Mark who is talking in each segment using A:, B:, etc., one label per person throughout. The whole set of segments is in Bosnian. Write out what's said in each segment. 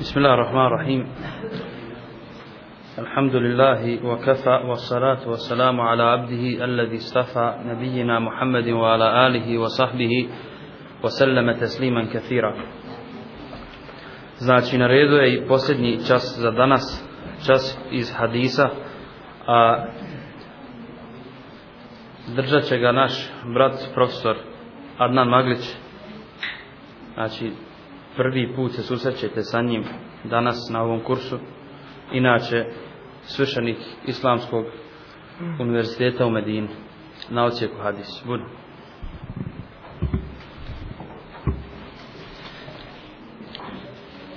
A: بسم الله الرحمن الرحيم الحمد لله وكفى والصلاة والسلام على عبده الذي استفى نبينا محمد وعلى آله وصحبه وسلم تسليما كثيرا Znači, na redu je i posljednji čas za danas, čas iz hadisa, a držat će ga naš brat, profesor Adnan Maglić. Znači, prvi put se susrećete sa njim danas na ovom kursu. Inače, svršenik Islamskog univerziteta u Medini, na ocijeku hadis. Budu.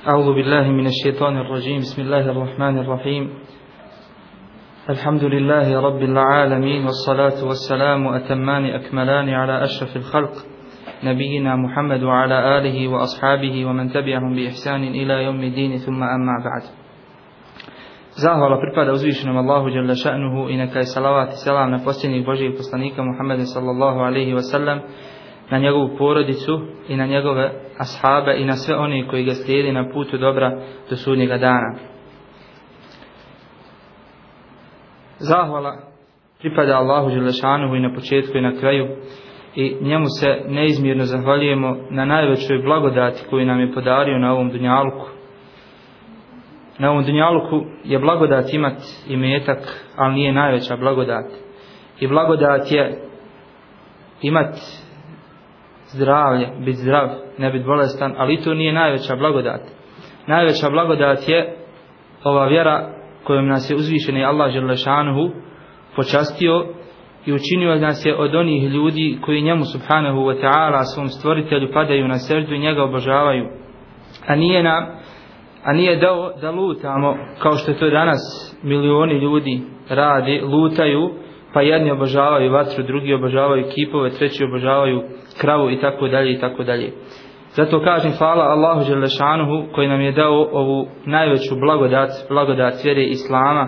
B: أعوذ بالله من الشيطان الرجيم بسم الله الرحمن الرحيم الحمد لله رب العالمين والصلاة والسلام أتمان أكملان على أشرف الخلق نبينا محمد وعلى آله وأصحابه ومن تبعهم بإحسان إلى يوم الدين ثم أما بعد Zahvala pripada uzvišenom Allahu dželle šanehu i neka je salavat i selam na posljednjeg Božijeg poslanika Muhammeda sallallahu alejhi ve sellem na njegovu porodicu i na njegove ashabe i na sve one koji ga slijedi na putu dobra do sudnjega dana. Zahvala pripada Allahu Đelešanuhu i na početku i na kraju i njemu se neizmjerno zahvaljujemo na najvećoj blagodati koju nam je podario na ovom dunjaluku. Na ovom dunjaluku je blagodat imat i metak, ali nije najveća blagodat. I blagodat je imat zdravlje, biti zdrav, ne biti bolestan, ali to nije najveća blagodat. Najveća blagodat je ova vjera kojom nas je uzvišeni Allah Želešanuhu počastio i učinio nas je od onih ljudi koji njemu subhanahu wa ta'ala svom stvoritelju padaju na srdu i njega obožavaju. A nije nam a nije dao da lutamo kao što to danas milioni ljudi radi, lutaju pa jedni obožavaju vatru, drugi obožavaju kipove, treći obožavaju kravu i tako dalje i tako dalje. Zato kažem hvala Allahu Đelešanuhu koji nam je dao ovu najveću blagodat, blagodat vjere Islama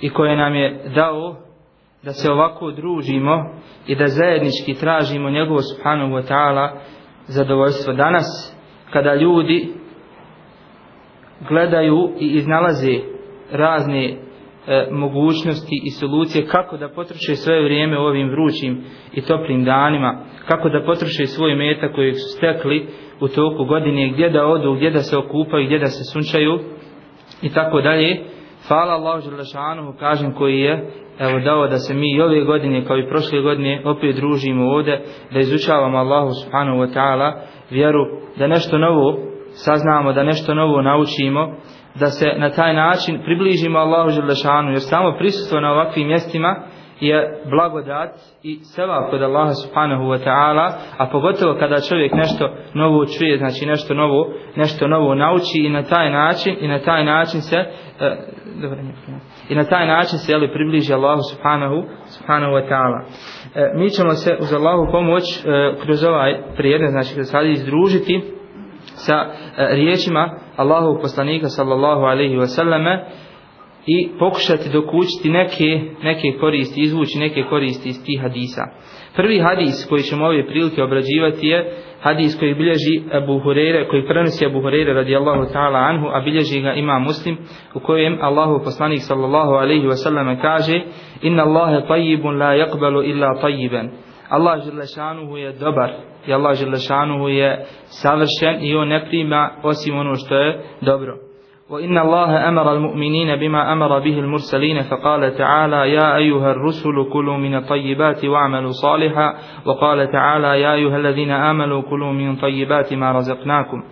B: i koji nam je dao da se ovako družimo i da zajednički tražimo njegovo subhanahu wa ta'ala zadovoljstvo. Danas kada ljudi gledaju i iznalaze razne e, mogućnosti i solucije kako da potroše svoje vrijeme u ovim vrućim i toplim danima, kako da potroše svoj meta koji su stekli u toku godine, gdje da odu, gdje da se okupaju, gdje da se sunčaju i tako dalje. Hvala Allahu Želešanuhu, kažem koji je evo dao da se mi i ove godine kao i prošle godine opet družimo ovdje, da izučavamo Allahu Subhanahu wa ta'ala vjeru, da nešto novo saznamo, da nešto novo naučimo, da se na taj način približimo Allahu Želešanu, jer samo prisustvo na ovakvim mjestima je blagodat i seva kod Allaha subhanahu wa ta'ala, a pogotovo kada čovjek nešto novo čuje, znači nešto novo, nešto novo nauči i na taj način, i na taj način se, e, dobro, i na taj način se jeli, približi Allahu subhanahu, subhanahu wa ta'ala. E, mi ćemo se uz Allahu pomoć e, kroz ovaj prijedne, znači kroz sad izdružiti, sa e, riječima Allahu poslanika sallallahu alaihi wa sallame i pokušati dokućiti neke, neke koristi, izvući neke koristi iz tih hadisa. Prvi hadis koji ćemo ove prilike obrađivati je hadis koji bilježi Abu Hurere, koji prenosi Abu Hurere radijallahu ta'ala anhu, a bilježi ga ima muslim, u kojem Allahu poslanik sallallahu alaihi wasallam kaže Inna Allahe tajibun la yakbalu illa tajiben. Allah Želešanuhu je dobar i Allah Želešanuhu je savršen i on ne prima osim ono što je dobro. وإن الله أمر المؤمنين بما أمر به المرسلين فقال تعالى يا أيها الرسل كلوا من الطيبات واعملوا صالحا وقال تعالى يا أيها الذين آمنوا كلوا من طيبات ما رزقناكم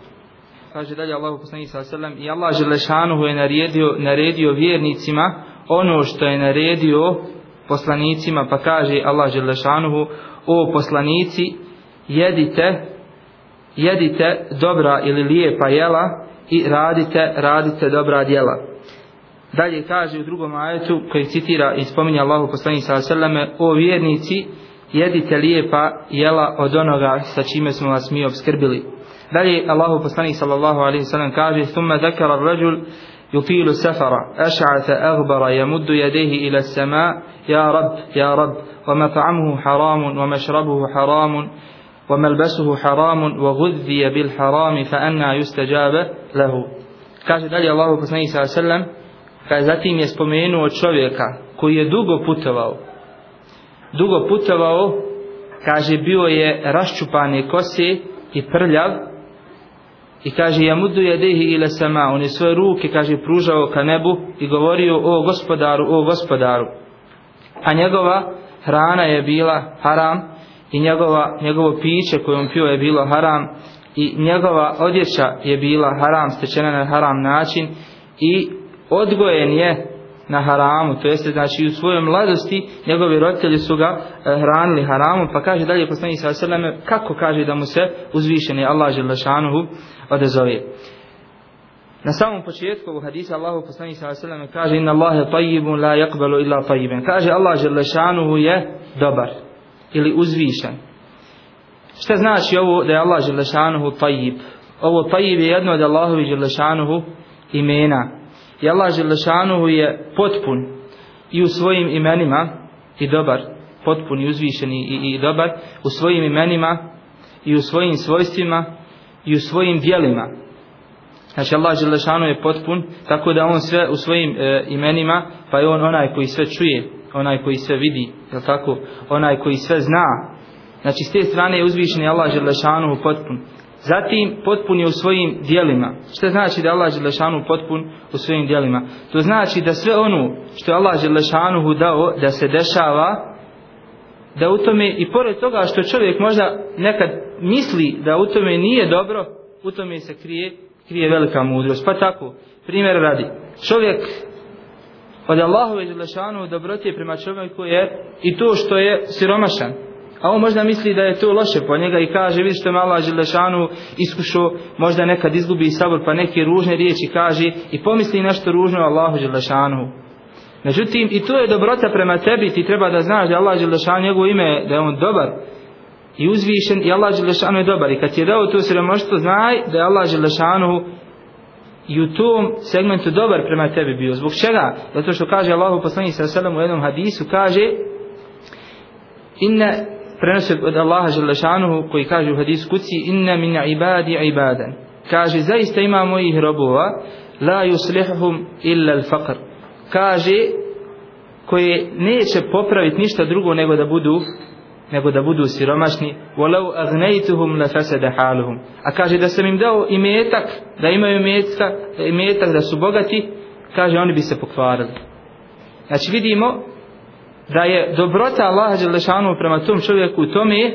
B: kaže dalje Allahu poslanik sallallahu alejhi ve sellem i Allah dželle šanehu je naredio naredio vjernicima ono što je naredio poslanicima pa kaže Allah Želešanuhu o poslanici jedite jedite dobra ili lijepa jela i radite, radite dobra djela. Dalje kaže u drugom ajetu koji citira i spominje Allahu poslanik sa selleme o vjernici jedite lijepa jela od onoga sa čime smo vas mi obskrbili. Dalje Allahu poslanik sallallahu alejhi ve sellem kaže thumma zakara ar-rajul yutilu safara ash'atha aghbara yamuddu yadayhi ila as-sama ya rab ya rab wa mat'amuhu haramun wa mashrabuhu haramun وملبسه حرام وغذي بالحرام فأنا يستجاب له kaže dalje Allahu poslanik sallallahu alejhi ve sellem kaže zatim je spomenuo čovjeka koji je dugo putovao dugo putovao kaže bio je raščupane kose i prljav i kaže ja mudu jedehi ila sama on je svoje ruke kaže pružao ka nebu i govorio o gospodaru o gospodaru a njegova hrana je bila haram i njegova, njegovo piće koje on pio je bilo haram i njegova odjeća je bila haram, stečena na haram način i odgojen je na haramu, to jeste znači u svojoj mladosti njegovi roditelji su ga e, hranili haramom, pa kaže dalje poslanik sa seleme kako kaže da mu se uzvišeni Allah dželle odazove. Na samom početku ovog hadisa Allahu poslanik sa seleme kaže inna Allaha tayyibun la yaqbalu illa tayyiban. Kaže Allah dželle je dobar ili uzvišen. Šta znači ovo da je Allah Želešanuhu tajib? Ovo tajib je jedno od Allahovi Želešanuhu imena. I Allah Želešanuhu je potpun i u svojim imenima i dobar, potpun i uzvišen i, i, i dobar, u svojim imenima i u svojim svojstvima i u svojim dijelima. Znači Allah Želešanu je potpun, tako da on sve u svojim e, imenima, pa je on onaj koji sve čuje, onaj koji sve vidi, je tako, onaj koji sve zna. Znači s te strane je uzvišen Allah Želešanu potpun. Zatim potpun je u svojim dijelima. Što znači da Allah Želešanu potpun u svojim dijelima? To znači da sve ono što je Allah Želešanu dao da se dešava, da u tome i pored toga što čovjek možda nekad misli da u tome nije dobro, u tome se krije, krije velika mudrost. Pa tako, primjer radi, čovjek Pa od Allahove Đelešanu dobroti prema čovjeku je i to što je siromašan. A on možda misli da je to loše po njega i kaže vidi što me Allah Đelešanu iskušao, možda nekad izgubi sabor pa neke ružne riječi kaže i pomisli nešto ružno o Allahu Đelešanu. Međutim, i to je dobrota prema tebi, ti treba da znaš da Allah Đelešanu njegovo ime, da je on dobar i uzvišen i Allah Đelešanu je dobar. I kad ti je dao to siromaštvo, znaj da je Allah Đelešanu i u tom segmentu dobar prema tebi bio. Zbog čega? Zato što kaže Allahu poslanik sa selam u jednom hadisu kaže inna prenosi od Allaha želešanuhu koji kaže u hadisu kuci inna min ibadi ibadan kaže zaista ima mojih robova la yuslihuhum illa al-faqr kaže koje neće popraviti ništa drugo nego da budu nego da budu siromašni. Walau aghnaytuhum la fasada haluhum. A kaže da sam im dao imetak da imaju imetka imetak da su bogati kaže oni bi se pokvarili. Znači vidimo da je dobrota Allaha dželle prema tom čovjeku u tome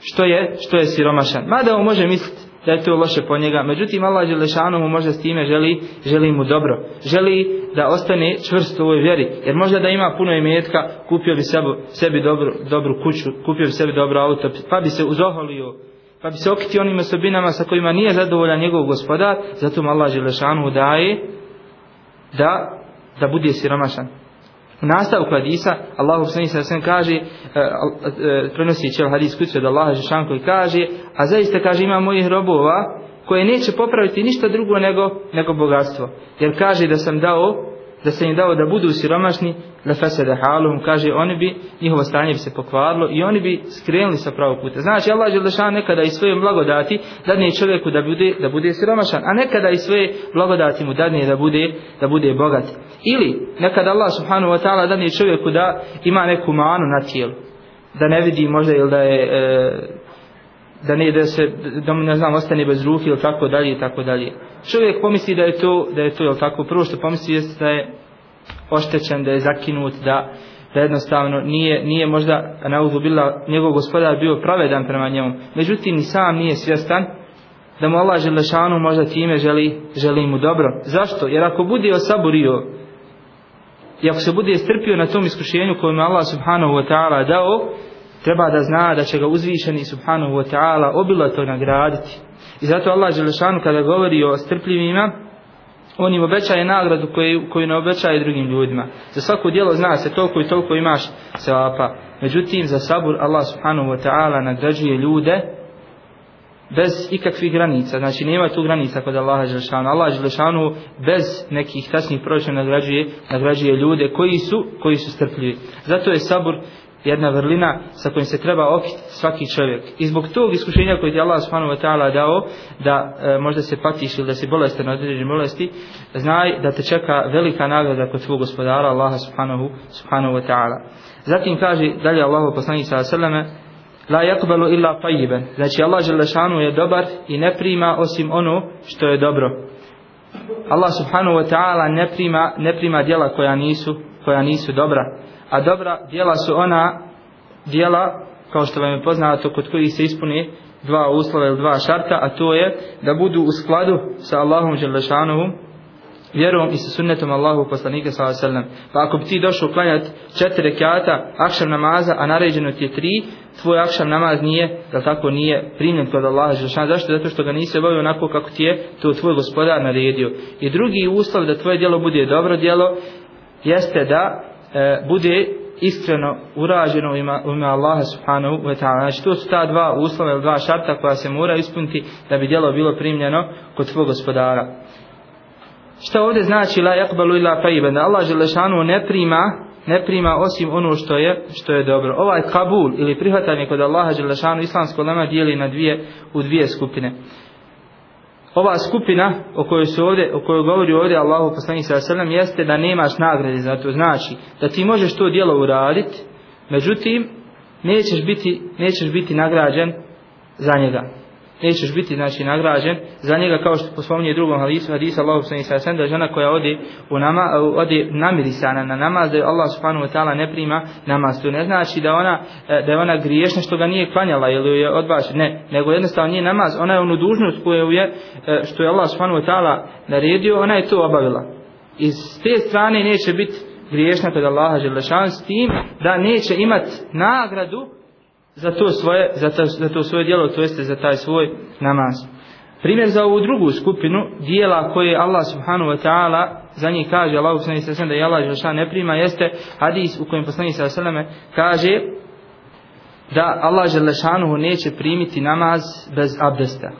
B: što je što je siromašan. Mada on može misliti da je to loše po njega. Međutim, Allah Đelešanu mu možda s time želi, želi mu dobro. Želi da ostane čvrst u ovoj vjeri. Jer možda da ima puno imetka, kupio bi sebi, sebi dobru, dobru kuću, kupio bi sebi dobro auto, pa bi se uzoholio, pa bi se okiti onim osobinama sa kojima nije zadovoljan njegov gospodar, zato mu Allah Želešanu daje da, da bude siromašan. U nastavku hadisa, Allahu poslanik sa sve kaže, uh, uh, prenosi će hadis kucu od Allaha Žešan koji kaže, a zaista kaže ima mojih robova koje neće popraviti ništa drugo nego, nego bogatstvo. Jer kaže da sam dao da se im dao da budu siromašni, la fasada haluhum, kaže oni bi, njihovo stanje bi se pokvarilo i oni bi skrenuli sa pravog puta. Znači Allah Želešan nekada i svoje blagodati dadne čovjeku da bude, da bude siromašan, a nekada i svoje blagodati mu dadne da bude, da bude bogat. Ili nekada Allah subhanahu wa ta'ala dadne čovjeku da ima neku manu na tijelu, da ne vidi možda ili da je e, da ne da se da ne znam ostane bez ruke ili tako dalje i tako dalje. Čovjek pomisli da je to da je to jel tako prvo što pomisli jeste da je oštećen, da je zakinut, da da jednostavno nije nije možda nauzu bila njegov gospodar bio pravedan prema njemu. Međutim ni sam nije svjestan da mu Allah Želešanu možda time želi, želi mu dobro. Zašto? Jer ako bude osaburio i ako se bude strpio na tom iskušenju kojem Allah subhanahu wa ta'ala dao, treba da zna da će ga uzvišeni subhanahu wa ta'ala obilato nagraditi. I zato Allah Želešanu kada govori o strpljivima, on im obećaje nagradu koju, koju ne obećaje drugim ljudima. Za svako dijelo zna se toliko i toliko imaš sevapa. Međutim, za sabur Allah subhanahu wa ta'ala nagrađuje ljude bez ikakvih granica. Znači, nema tu granica kod Allaha Želešanu. Allah Želešanu bez nekih tasnih proračuna nagrađuje, nagrađuje ljude koji su, koji su strpljivi. Zato je sabur jedna vrlina sa kojim se treba okiti svaki čovjek. I zbog tog iskušenja koje ti Allah subhanahu wa ta'ala dao, da e, možda se patiš ili da se bolestan od određene bolesti, znaj da te čeka velika nagrada kod svog gospodara Allaha subhanahu, subhanahu wa ta'ala. Zatim kaže dalje Allahu poslanik sallallahu alejhi ve selleme la yaqbalu illa tayyiban znači Allah dželle je dobar i ne prima osim ono što je dobro Allah subhanahu wa ta'ala ne prima ne prima djela koja nisu koja nisu dobra a dobra djela su ona djela kao što vam je poznato kod kojih se ispuni dva uslova ili dva šarta a to je da budu u skladu sa Allahom dželle vjerom i sa sunnetom Allahu poslanika sallallahu alejhi ve sellem. Pa ako bi ti došao klanjati četiri rekata akşam namaza, a naređeno ti je tri, tvoj akşam namaz nije, da tako nije primljen kod Allaha dželle Zašto? Zato što ga nisi obavio onako kako ti je to tvoj gospodar naredio. I drugi uslov da tvoje djelo bude dobro djelo jeste da e, bude iskreno urađeno u ima u Allaha subhanahu wa ta'ala. Znači to su ta dva uslova ili dva šarta koja se mora ispuniti da bi djelo bilo primljeno kod svog gospodara. Šta ovdje znači la yaqbalu illa tayyiban? Allah dželle ne prima ne prima osim ono što je što je dobro. Ovaj kabul ili prihvatanje kod Allaha dželle šanu islamsko lema dijeli na dvije u dvije skupine. Ova skupina o kojoj se ovdje o kojoj govori ovdje Allahu poslanik sallallahu alejhi jeste da nemaš nagrade za to. Znači da ti možeš to djelo uraditi, međutim nećeš biti nećeš biti nagrađen za njega nećeš biti znači nagrađen za njega kao što pospominje drugom hadisu hadisa Allahu subhanahu wa ta'ala da žena koja odi u nama odi namirisana na namaz da Allah subhanahu wa ta'ala ne prima namaz. To ne znači da ona e, da je ona griješna što ga nije klanjala ili je odbaš ne nego jednostavno nije namaz. Ona je onu dužnost koju je e, što je Allah subhanahu wa ta'ala naredio ona je to obavila. Iz te strane neće biti griješna kod Allaha dželle s tim da neće imati nagradu za to svoje za to, za to svoje djelo to jeste za taj svoj namaz primjer za ovu drugu skupinu dijela koje Allah subhanahu wa ta'ala za njih kaže Allah subhanahu wa ta'ala da je Allah želšan ne prima jeste hadis u kojem poslanik sa salame kaže da Allah Želešanuhu neće primiti namaz bez abdesta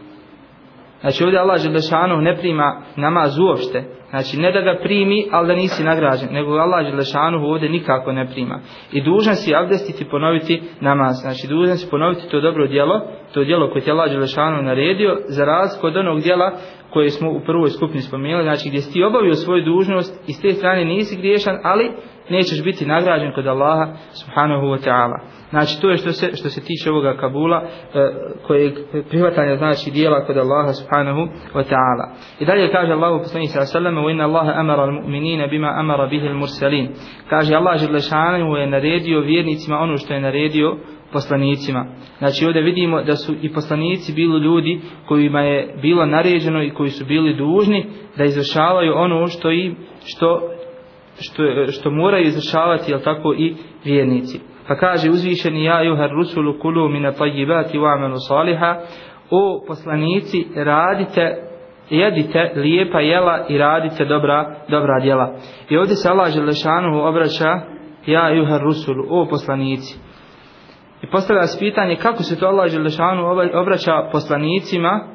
B: Znači ovdje Allah Želešanuhu ne prima namaz uopšte. Znači ne da ga primi, ali da nisi nagrađen. Nego Allah Želešanu ovdje nikako ne prima. I dužan si abdestiti ponoviti namaz. Znači dužan si ponoviti to dobro djelo. To djelo koje ti Allah Želešanu naredio. Za razliku od onog djela koje smo u prvoj skupini spomenuli. Znači gdje si ti obavio svoju dužnost i s te strane nisi griješan, ali nećeš biti nagrađen kod Allaha subhanahu wa ta'ala. Znači to je što se, što se tiče ovoga Kabula e, koje prihvatanja znači dijela kod Allaha subhanahu wa ta'ala. I dalje kaže Allahu poslanik sallallahu alejhi ve sellem: "Inna Allaha amara al-mu'minina bima amara bihi al-mursalin." Kaže Allah dželle je naredio vjernicima ono što je naredio poslanicima. Znači ovdje vidimo da su i poslanici bili ljudi kojima je bilo naređeno i koji su bili dužni da izvršavaju ono što im što što, što moraju izvršavati jel tako i vjernici. Pa kaže uzvišeni ja juhar rusulu kulu mine tajibati wa amenu saliha o poslanici radite jedite lijepa jela i radite dobra, dobra djela. I ovdje se Allah Želešanu obraća ja juhar rusulu o poslanici. I postavlja se pitanje kako se to Allah Želešanu obraća poslanicima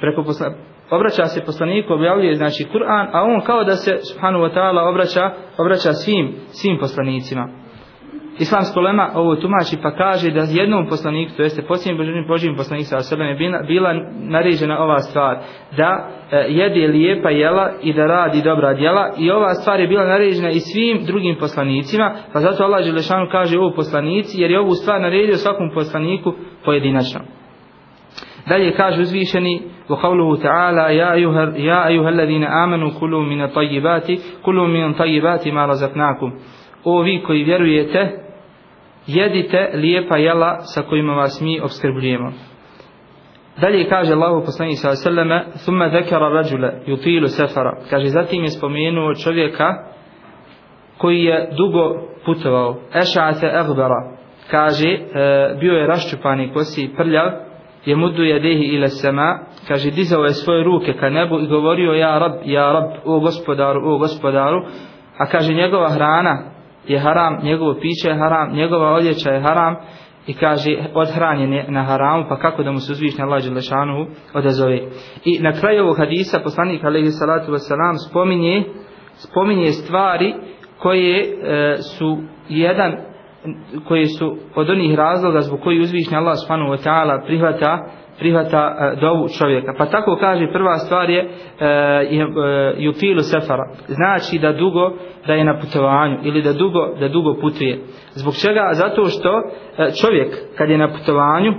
B: preko posla, obraća se poslaniku, objavljuje znači Kur'an, a on kao da se subhanu wa ta'ala obraća, obraća svim, svim poslanicima. Islamsko lema ovo tumači pa kaže da jednom poslaniku, to jeste posljednjim božim, božim poslanik sa sebe je bila, bila naređena ova stvar, da e, jede lijepa jela i da radi dobra djela i ova stvar je bila naređena i svim drugim poslanicima, pa zato Allah Želešanu kaže ovo poslanici, jer je ovu stvar naredio svakom poslaniku pojedinačno. Dalje kaže uzvišeni وقوله تعالى يا أيها, يا أيها الذين آمنوا كلوا من الطيبات كلوا من الطيبات ما رزقناكم O vi koji vjerujete, jedite lijepa jela sa kojima vas mi obskrbljujemo. Dalje kaže Allahu poslanik sallallahu alejhi ve selleme: "Thumma zakara rajula yutilu safara." Kaže zatim je spomenuo čovjeka koji je dugo putovao. Eša'ate aghbara. Kaže e, bio je raščupani kosi prljav je mudu jedehi ila sama, kaže dizao je svoje ruke ka nebu i govorio ja rab, ja rab, o gospodaru, o gospodaru, a kaže njegova hrana je haram, njegovo piće je haram, njegova odjeća je haram. I kaže odhranjen je na haramu, pa kako da mu se uzvišnja Allah Đelešanuhu odazove. I na kraju ovog hadisa poslanik alaihi salatu wasalam spominje, spominje stvari koje e, su jedan koji su od onih razloga zbog koji uzvišnji Allah subhanahu wa ta'ala prihvata prihvata e, dovu čovjeka. Pa tako kaže prva stvar je e, e uh, sefara. Znači da dugo da je na putovanju ili da dugo da dugo putuje. Zbog čega? Zato što e, čovjek kad je na putovanju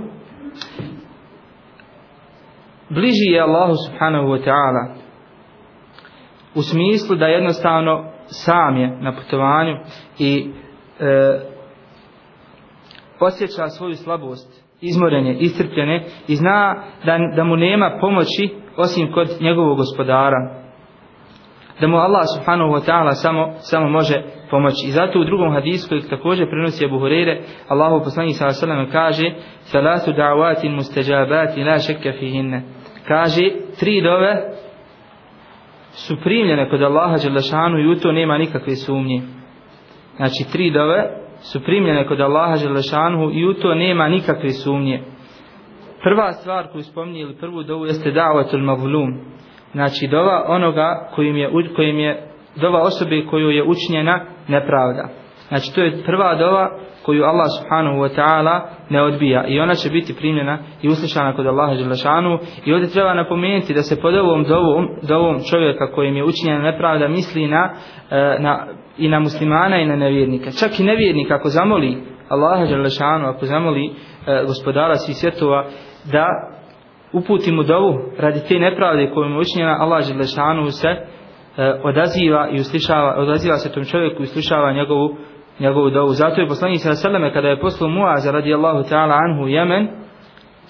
B: bliži je Allahu subhanahu wa ta'ala u smislu da jednostavno sam je na putovanju i e, osjeća svoju slabost izmorenje, istrpljene i zna da, da mu nema pomoći osim kod njegovog gospodara da mu Allah subhanahu wa ta'ala samo, samo može pomoći. I zato u drugom hadisu koji također prenosi Abu Hurere, Allahu poslani sellem kaže Salatu da'watin mustajabatin la shakka fihinne. Kaže, tri dove su primljene kod Allaha Đelešanu i u to nema nikakve sumnje. Znači, tri dove su primljene kod Allaha Želešanhu i u to nema nikakve sumnje. Prva stvar koju spominje ili prvu dovu jeste da'vatul mavlum. Znači, dova onoga kojim je, kojim je dova osobe koju je učinjena nepravda. Znači, to je prva dova koju Allah subhanahu wa ta'ala ne odbija i ona će biti primljena i uslišana kod Allaha Đelešanu i ovdje treba napomenuti da se pod ovom dovom, dovom čovjeka kojim je učinjena nepravda misli na, e, na, i na muslimana i na nevjernika čak i nevjernik ako zamoli Allaha Đalešanu, ako zamoli e, gospodara svih svjetova da uputi mu dovu radi te nepravde koju mu učinjena Allah Đalešanu se e, odaziva i uslišava odaziva se tom čovjeku i uslišava njegovu njegovu dovu. Zato je poslanik sa seleme kada je poslao Muaza radijallahu ta'ala anhu u Jemen,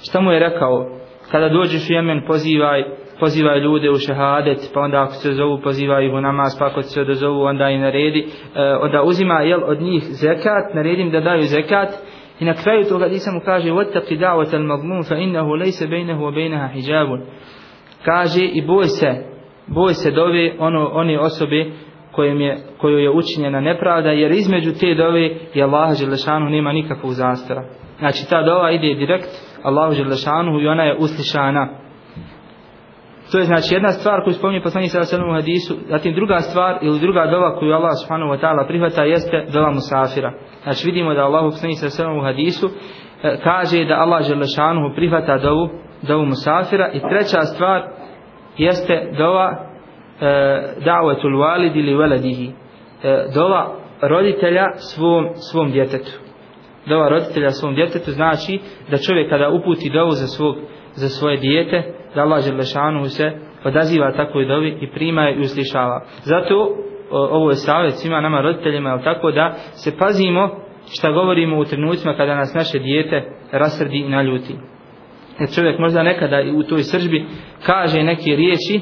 B: šta mu je rekao? Kada dođeš u Jemen pozivaj, pozivaj ljude u šehadet, pa onda ako se zovu pozivaj ih u namaz, pa ako se odazovu onda i naredi, e, onda uzima jel, od njih zekat, naredim da daju zekat, I na kraju toga Isa mu kaže وَتَقِ دَعْوَةَ الْمَغْمُونَ فَإِنَّهُ لَيْسَ بَيْنَهُ وَبَيْنَهَا حِجَابٌ Kaže i boj se, boj se dove ono, one osobe kojim je, koju je učinjena nepravda, jer između te dove i Allah Želešanu nema nikakvog zastora. Znači ta dova ide direkt Allahu Želešanu i ona je uslišana. To je znači jedna stvar koju spominje poslanik sa sallam u hadisu, zatim druga stvar ili druga dova koju Allah subhanahu wa ta'ala prihvata jeste dova musafira. Znači vidimo da Allahu poslanik sa sallam u hadisu e, kaže da Allah dželle šanuhu prihvata dovu, dovu musafira i treća stvar jeste dova e, da'watul walidi li waladihi e, dova roditelja svom svom djetetu dova roditelja svom djetetu znači da čovjek kada uputi dovu za svog za svoje dijete da Allah Želešanu se odaziva takvoj dovi i prima je i uslišava. Zato ovo je savjet svima nama roditeljima je tako da se pazimo šta govorimo u trenucima kada nas naše dijete rasrdi i naljuti. Jer čovjek možda nekada u toj sržbi kaže neke riječi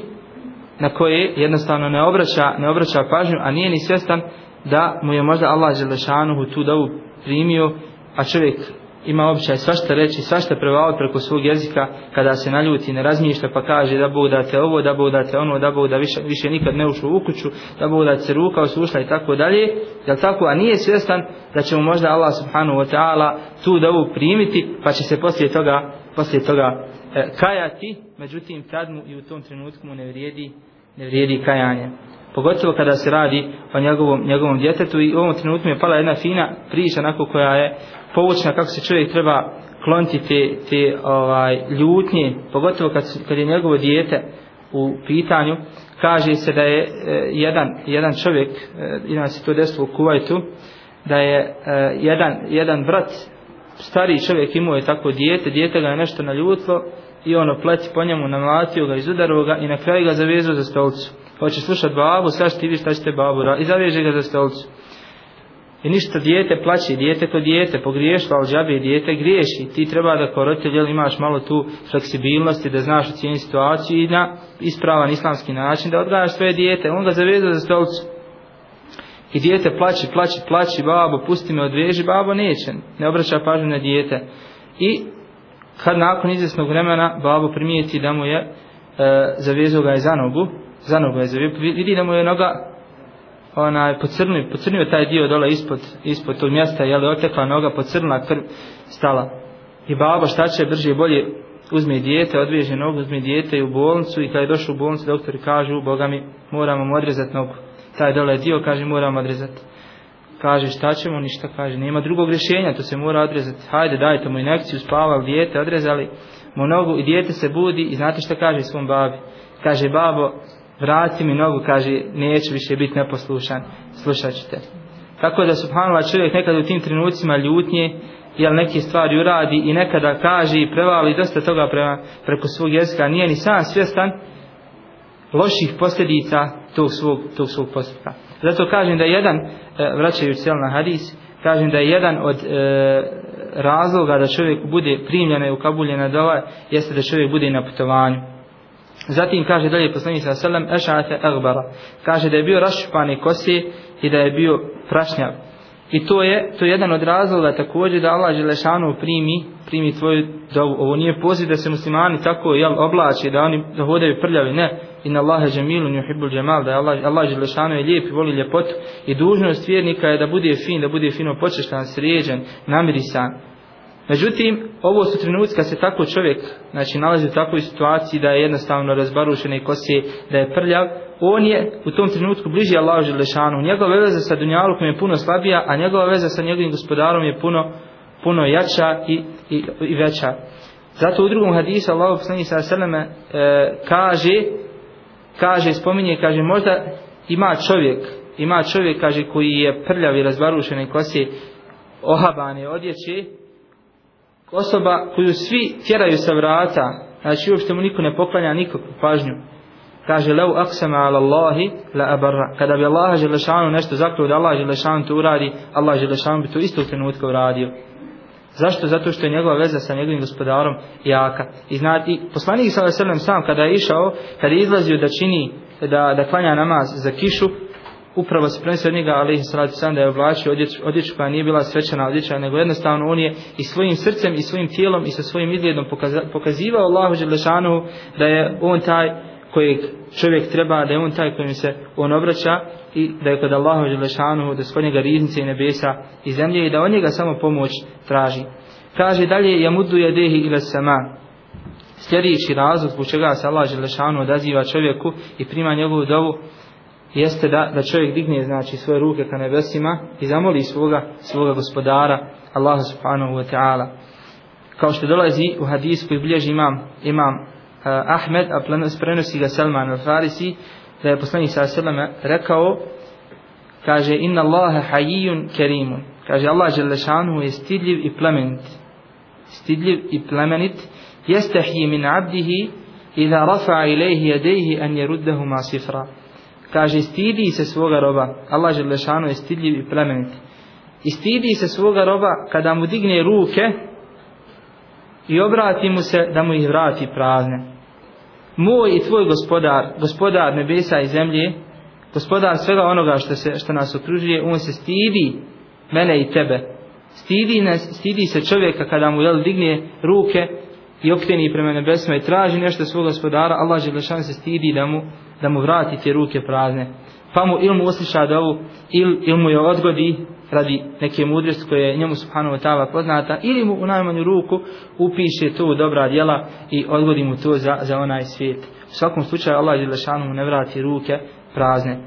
B: na koje jednostavno ne obraća, ne obraća pažnju, a nije ni svjestan da mu je možda Allah Želešanuhu tu dovu primio, a čovjek ima običaj svašta reći, svašta prevao preko svog jezika kada se naljuti, ne razmišlja pa kaže da Bog date ovo, da Bog date ono, da Bog da više, više nikad ne ušao u kuću, da Bog da se ruka osušla i tako dalje, jel tako, a nije svjestan da će mu možda Allah subhanahu wa ta'ala tu dovu primiti, pa će se poslije toga, poslije toga e, kajati, međutim tad mu i u tom trenutku mu ne vrijedi, ne vrijedi kajanje. Pogotovo kada se radi o njegovom, njegovom djetetu i u ovom trenutku mi je pala jedna fina priča onako koja je poučna kako se čovjek treba kloniti te, te ovaj, ljutnje, pogotovo kad, kad je njegovo dijete u pitanju, kaže se da je e, jedan, jedan čovjek, e, jedan se to desilo u Kuvajtu, da je e, jedan, jedan brat, stariji čovjek imao je tako dijete, dijete ga je nešto naljutlo, i ono pleci po njemu, namlatio ga, izudario ga i na kraju ga zavezao za stolcu. Hoće slušati babu, sad što ti vidiš šta ćete babu raditi, i zaveže ga za stolcu. I ništa, dijete plaće, dijete to dijete, pogriješilo, ali džabe, dijete griješi. Ti treba da kao roditelj imaš malo tu fleksibilnosti, da znaš u cijeni situaciju i na ispravan islamski način da odgajaš svoje dijete. On ga zavezao za stolcu. I dijete plaći, plaći, plaći, babo, pusti me, odveži, babo neće, ne obraća pažnju na dijete. I kad nakon izvjesnog vremena babo primijeti da mu je e, zavezao ga je za nogu, za nogu je zavio, vidi da mu je noga onaj pocrnio, pocrnio taj dio dole ispod, ispod tog mjesta, jel, otekla noga, pocrnila krv, stala. I baba šta će brže i bolje uzme dijete, odveže nogu, uzme dijete i u bolnicu i kada je došao u bolnicu, doktori kažu, Boga mi, moramo mu odrezati nogu. Taj dole dio kaže, moramo odrezati kaže šta ćemo, ništa kaže, nema drugog rješenja, to se mora odrezati, hajde dajte mu inekciju, spavali dijete, odrezali mu nogu i dijete se budi i znate šta kaže svom babi, kaže babo, vrati mi nogu, kaže neću više biti neposlušan, slušat ćete. Tako da subhanallah čovjek nekada u tim trenucima ljutnje, jel neke stvari uradi i nekada kaže i prevali dosta toga prema, preko svog jezika, nije ni sam svjestan loših posljedica tog svog, tog svog postupka. Zato kažem da je jedan, e, vraćajući se na hadis, kažem da je jedan od e, razloga da čovjek bude primljen i ukabuljena dova, jeste da čovjek bude na putovanju. Zatim kaže dalje poslanik sa selam ešate agbara. Kaže da je bio rašpani kose i da je bio prašnjav. I to je to je jedan od razloga također da Allah Želešanu primi primi tvoju dovu. Ovo nije poziv da se muslimani tako jel oblače da oni da hodaju prljavi, ne. Inna Allaha jamilun yuhibbul jamal, da je Allah Allah Želešanu je lijep i voli ljepotu i dužnost vjernika je da bude fin, da bude fino počeštan, sređen, namirisan. Međutim, ovo su trenuci kad se tako čovjek znači, nalazi u takvoj situaciji da je jednostavno razbarušen i kose, da je prljav, on je u tom trenutku bliži Allahu Želešanu. Njegova veza sa Dunjalukom je puno slabija, a njegova veza sa njegovim gospodarom je puno, puno jača i, i, i veća. Zato u drugom hadisu Allahu poslani sa seleme e, kaže, kaže, spominje, kaže, možda ima čovjek, ima čovjek, kaže, koji je prljav i razbarušen i kose ohabane odjeće, osoba koju svi tjeraju sa vrata, znači uopšte mu niko ne poklanja nikakvu pažnju, kaže lev aksama ala Allahi la abarra. Kada bi Allah Želešanu nešto zakljuo da Allah Želešanu to uradi, Allah Želešanu bi to isto u trenutku uradio. Zašto? Zato što je njegova veza sa njegovim gospodarom jaka. I znati, poslanik sa veselem sam kada je išao, kada je izlazio da čini, da, da klanja namaz za kišu, upravo se prenosi od njega, ali salatu sam da je oblačio odjeću, odjeću koja nije bila svečana odjeća, nego jednostavno on je i svojim srcem i svojim tijelom i sa svojim izgledom pokazivao Allahu Đelešanu da je on taj kojeg čovjek treba, da je on taj kojim se on obraća i da je kod Allahu Đelešanu, da skod njega riznice i nebesa i zemlje i da on njega samo pomoć traži. Kaže dalje, jamudu jedehi ila sama. Sljedeći razlog zbog čega se Allah Đelešanu odaziva čovjeku i prima njegovu dovu, jeste da, da čovjek digne znači svoje ruke ka nebesima i zamoli svoga, svoga gospodara Allaha subhanahu wa ta'ala. Kao što dolazi u hadis koji bilježi imam, imam uh, Ahmed a prenosi ga Salman al-Farisi da je poslanik sa selama rekao kaže inna Allaha hayyun kerimun kaže Allah želešanu je stidljiv i plemenit. Stidljiv i plemenit. Jestahi min abdihi idha rafa ilaihi yadayhi an yaruddahuma sifra kaže stidi se svoga roba. Allah Želešanu je stidljiv i plemenit. I stidi se svoga roba kada mu digne ruke i obrati mu se da mu ih vrati prazne. Moj i tvoj gospodar gospodar nebesa i zemlje gospodar svega onoga što, se, što nas okružuje on se stidi mene i tebe. Stidi, ne, stidi se čovjeka kada mu jel, digne ruke i okreni prema nebesima i traži nešto svog gospodara Allah Želešanu se stidi da mu da mu vrati te ruke prazne. Pa mu ili mu osliša dovu, ili, ili mu je odgodi radi neke mudrosti koje je njemu subhanahu wa ta'ala poznata, ili mu u najmanju ruku upiše to dobra djela i odgodi mu to za, za onaj svijet. U svakom slučaju Allah je lešanu mu ne vrati ruke prazne.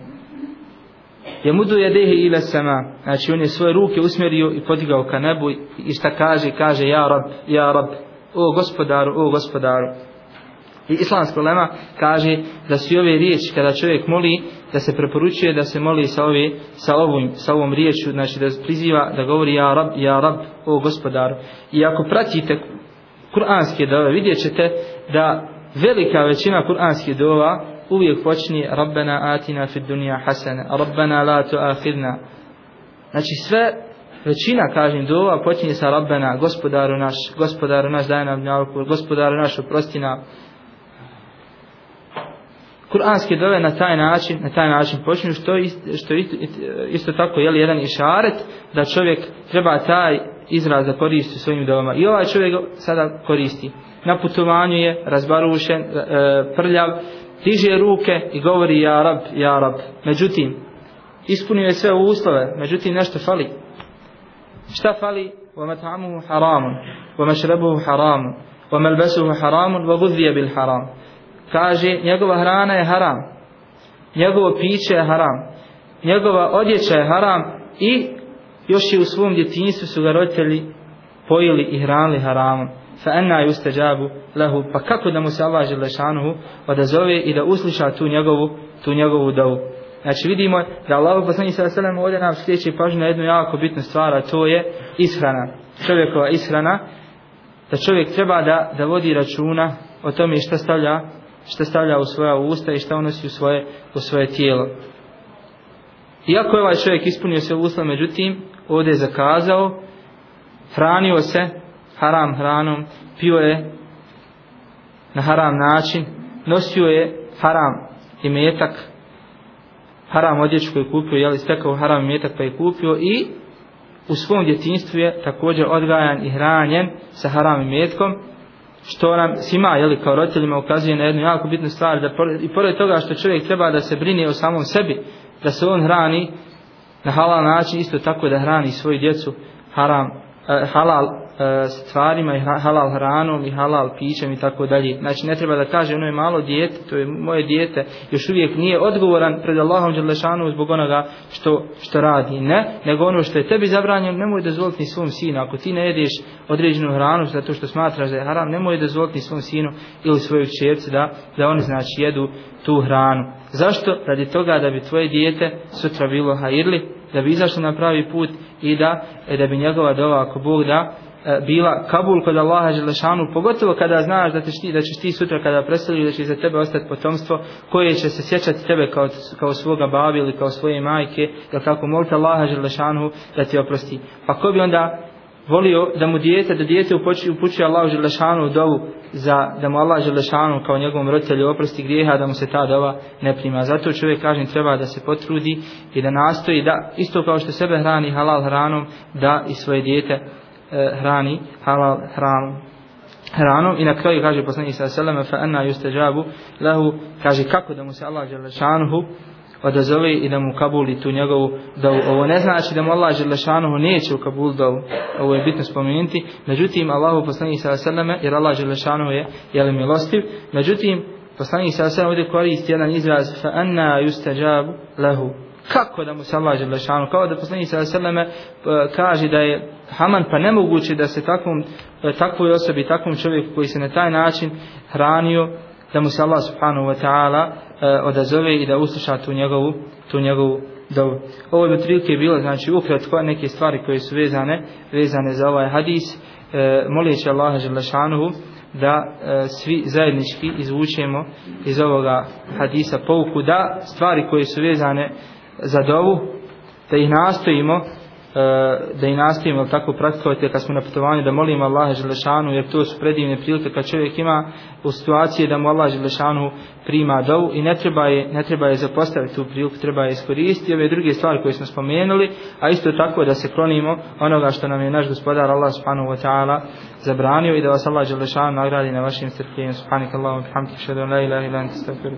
B: Je mudu je dehe ila sama, znači on je svoje ruke usmjerio i podigao ka nebu i šta kaže, kaže ja rab, ja rab, o gospodaru, o gospodaru. I islamska lema kaže da su ove riječi kada čovjek moli da se preporučuje da se moli sa, ove, sa, ovom, sa ovom riječu, znači da priziva da govori ja rab, ja rab, o gospodaru. I ako pratite kuranske dove, vidjet ćete da velika većina kuranskih dova uvijek počne Rabbena atina fid dunja hasana, Rabbena la tu'akhidna. Znači sve većina kažem dova počinje sa Rabbena, gospodaru naš, gospodaru naš daj nam dnjalku, gospodaru naš oprosti nam, Kur'anske dove na taj način, na taj način počinju što isto, što isto, isto tako je li jedan išaret da čovjek treba taj izraz da koristi svojim dovama. I ovaj čovjek sada koristi. Na putovanju je razbarušen, e, prljav, diže ruke i govori ja rab, ja rab. Međutim, ispunio je sve uslove, međutim nešto fali. Šta fali? وَمَتْعَمُهُ حَرَامٌ وَمَشْرَبُهُ حَرَامٌ وَمَلْبَسُهُ حَرَامٌ وَغُذِّيَ بِالْحَرَامٌ kaže njegova hrana je haram. Njegovo piće je haram. Njegova odjeća je haram i još je u svom djetinjstvu su ga roditelji pojili i hranili haramom. Fa anna yustajabu lahu. Pa kako da mu se Allah Želešanuhu odazove i da usliša tu njegovu tu njegovu dovu? Znači vidimo da Allah poslani sallallahu alejhi ve ovdje nam skreće pažnju na jednu jako bitnu stvar, a to je ishrana. Čovjekova ishrana da čovjek treba da da vodi računa o tome šta stavlja šta stavlja u svoja usta i šta unosi u svoje u svoje tijelo. Iako je ovaj čovjek ispunio sve usta, međutim, ovdje je zakazao, hranio se haram hranom, pio je na haram način, nosio je haram i metak, haram odjeću koju je kupio, jeli stekao haram i metak pa je kupio i u svom djetinstvu je također odgajan i hranjen sa haram i metkom, što nam svima, jeli, kao roditeljima ukazuje na jednu jako bitnu stvar, da pored, i pored toga što čovjek treba da se brine o samom sebi, da se on hrani na halal način, isto tako da hrani svoju djecu haram, eh, halal E, stvarima i halal hranom i halal pićem i tako dalje. Znači ne treba da kaže ono je malo dijete, to je moje dijete, još uvijek nije odgovoran pred Allahom Đelešanu zbog onoga što, što radi. Ne, nego ono što je tebi zabranjeno, nemoj dozvoliti ni svom sinu. Ako ti ne jedeš određenu hranu zato što smatraš da je haram, nemoj dozvoliti ni svom sinu ili svojoj čerci da, da oni znači jedu tu hranu. Zašto? Radi toga da bi tvoje dijete sutra bilo hajirli, da bi izašlo na pravi put i da, e, da bi njegova dova ako Bog da, E, bila kabul kod Allaha Želešanu, pogotovo kada znaš da, ti, da ćeš ti sutra kada preseli da će za tebe ostati potomstvo koje će se sjećati tebe kao, kao svoga babi ili kao svoje majke, da kako molite Allaha Želešanu da ti oprosti. Pa ko bi onda volio da mu dijete, da dijete upoči, upućuje Allahu Želešanu dovu za da mu Allah Želešanu kao njegovom roditelju oprosti grijeha, da mu se ta dova ne prima. Zato čovjek kažem treba da se potrudi i da nastoji da isto kao što sebe hrani halal hranom, da i svoje dijete E, hrani halal hranom hranom. I na kraju kaže poslanik sa seleme fa anna yustajabu lahu. Kaže kako da mu se Allah dželle šanehu odazove i da mu kabuli tu njegovu da ovo ne znači da mu Allah dželle šanehu neće u kabul da ovo je bitno spomenuti. Međutim Allahu poslanik sa seleme jer Allah dželle šanehu je je milostiv. Međutim poslanik sa seleme ovdje koristi jedan izraz fa anna yustajabu lahu kako da mu se Allah Đelešanu, kao da poslanik sa seleme e, kaže da je Haman pa nemoguće da se takvom, e, takvoj osobi, takvom čovjeku koji se na taj način hranio, da mu se Allah subhanahu wa ta'ala e, odazove i da usluša tu njegovu, tu njegovu dovu. Ovo je prilike bilo, znači ukratko neke stvari koje su vezane, vezane za ovaj hadis, e, molijeći Allaha želešanuhu da e, svi zajednički izvučemo iz ovoga hadisa pouku da stvari koje su vezane za dovu, da ih nastojimo e, da i nastavimo tako praktikovati kad smo na putovanju da molimo Allaha Želešanu jer to su predivne prilike kad čovjek ima u situaciji da mu Allah Želešanu prima dovu i ne treba je, ne treba je zapostaviti tu priliku, treba je iskoristiti ove druge stvari koje smo spomenuli, a isto tako da se klonimo onoga što nam je naš gospodar Allah subhanahu wa ta'ala zabranio i da vas Allah Želešanu nagradi na vašim strpljenju. Subhanak Allahum, bihamdik, šadu, la ilaha ilan, tistafir,